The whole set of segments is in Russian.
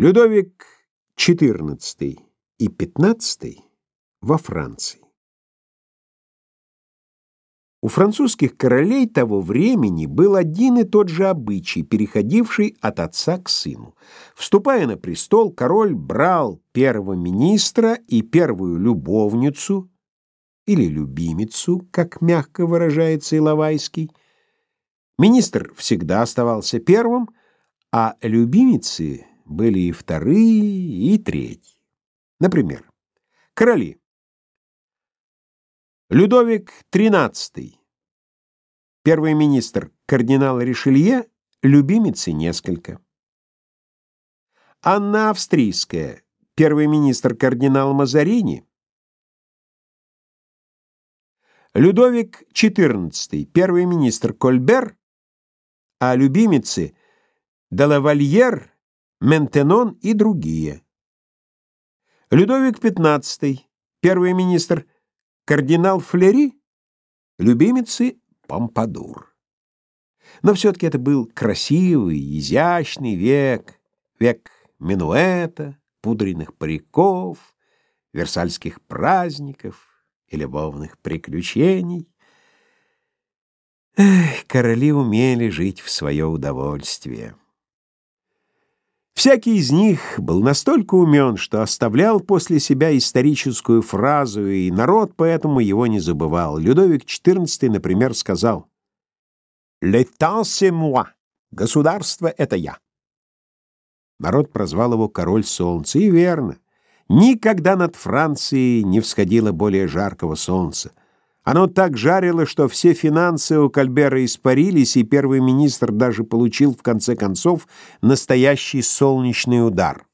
Людовик XIV и XV во Франции. У французских королей того времени был один и тот же обычай, переходивший от отца к сыну. Вступая на престол, король брал первого министра и первую любовницу или любимицу, как мягко выражается Иловайский. Министр всегда оставался первым, а любимицы были и вторые, и третьи. Например, короли Людовик XIII, первый министр кардинал Ришелье, любимицы несколько. Анна Австрийская, первый министр кардинал Мазарини. Людовик XIV, первый министр Кольбер, а любимицы Делавальер, Ментенон и другие. Людовик XV, первый министр Кардинал Флери — любимицы Помпадур. Но все-таки это был красивый, изящный век, век минуэта, пудренных париков, версальских праздников и любовных приключений. Эх, короли умели жить в свое удовольствие. Всякий из них был настолько умен, что оставлял после себя историческую фразу, и народ поэтому его не забывал. Людовик XIV, например, сказал «L'état c'est moi» — «Государство — это я». Народ прозвал его «Король солнца», и верно. Никогда над Францией не всходило более жаркого солнца. Оно так жарило, что все финансы у Кальбера испарились, и первый министр даже получил, в конце концов, настоящий солнечный удар.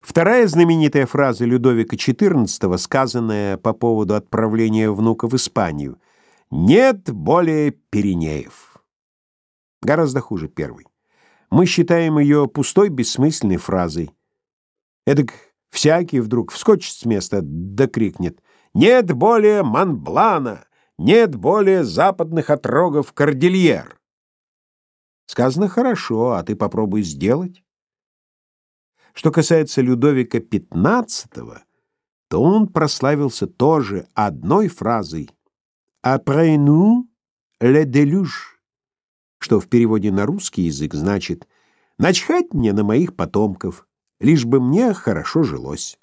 Вторая знаменитая фраза Людовика XIV, сказанная по поводу отправления внука в Испанию, «Нет более Пиренеев». Гораздо хуже первой. Мы считаем ее пустой, бессмысленной фразой. Эдак всякий вдруг вскочит с места да крикнет нет более Монблана, нет более западных отрогов Кордильер. Сказано хорошо, а ты попробуй сделать. Что касается Людовика XV, то он прославился тоже одной фразой «Après nous, le déluge», что в переводе на русский язык значит «начхать мне на моих потомков, лишь бы мне хорошо жилось».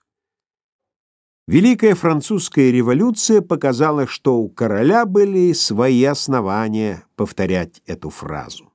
Великая французская революция показала, что у короля были свои основания повторять эту фразу.